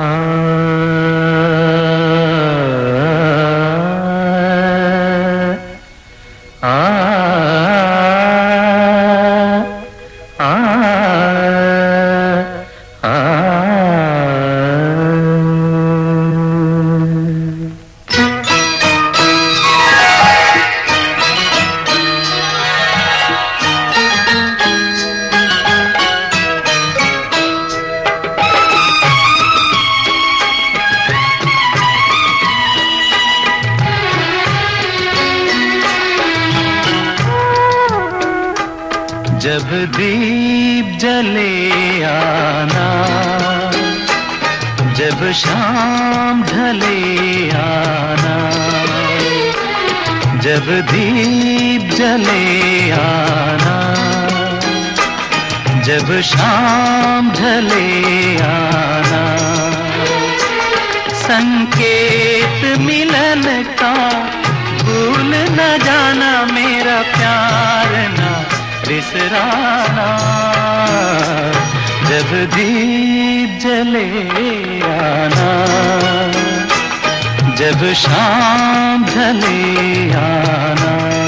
Ah. जब दीप जले आना, जब शाम ढले आना, जब दीप जले आना, जब शाम ढले आना। संकेत मिलन का भूल न जाना बिसराना। जब दीप जले आना। जब शाम ढले आना।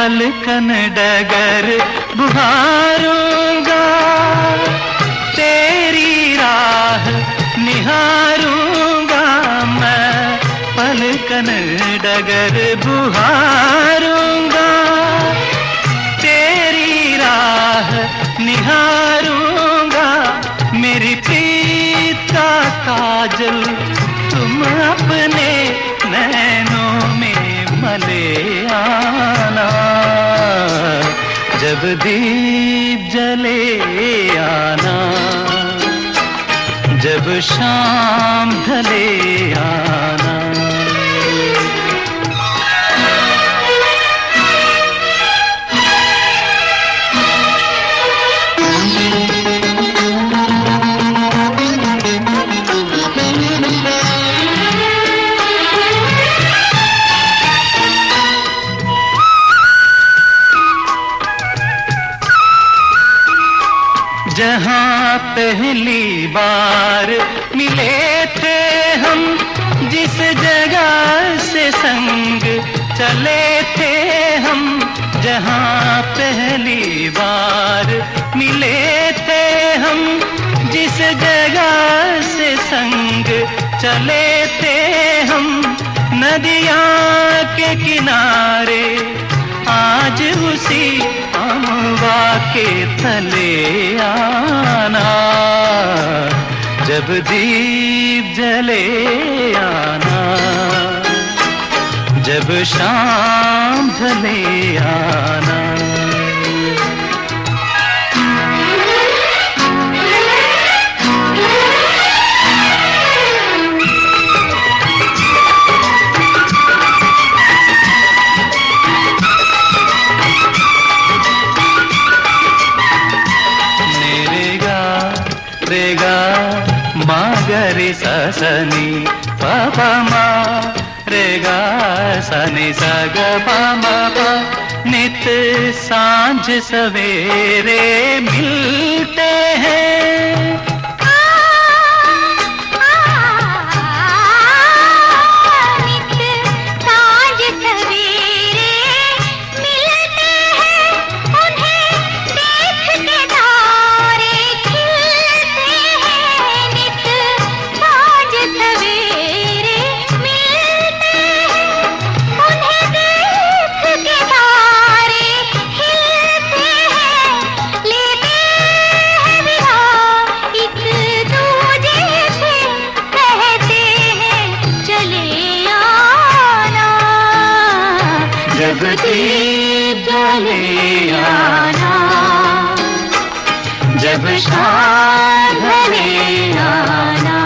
पलकन डगर बुहारूँगा। तेरी राह निहारूँगा मैं। पलकन डगर बुहारूँगा। तेरी राह निहारूँगा। मेरी प्रीत का काजल, तुम अपने नैनों में मले आना जब दीप जले आना जब शाम ढले आना जहाँ पहली बार मिले थे हम, जिस जगह से संग चले थे हम, जहाँ पहली बार मिले थे हम, जिस जगह से संग चले थे हम, नदिया के किनारे आज उसी अमवा के तले आना। जब दीप जले आना। जब शाम ढले आना। मागरे ससनी पापा मा रे सनी सग पामा पा नित साँझ सवेरे मिलते हैं। जले आना। जब शाम आना।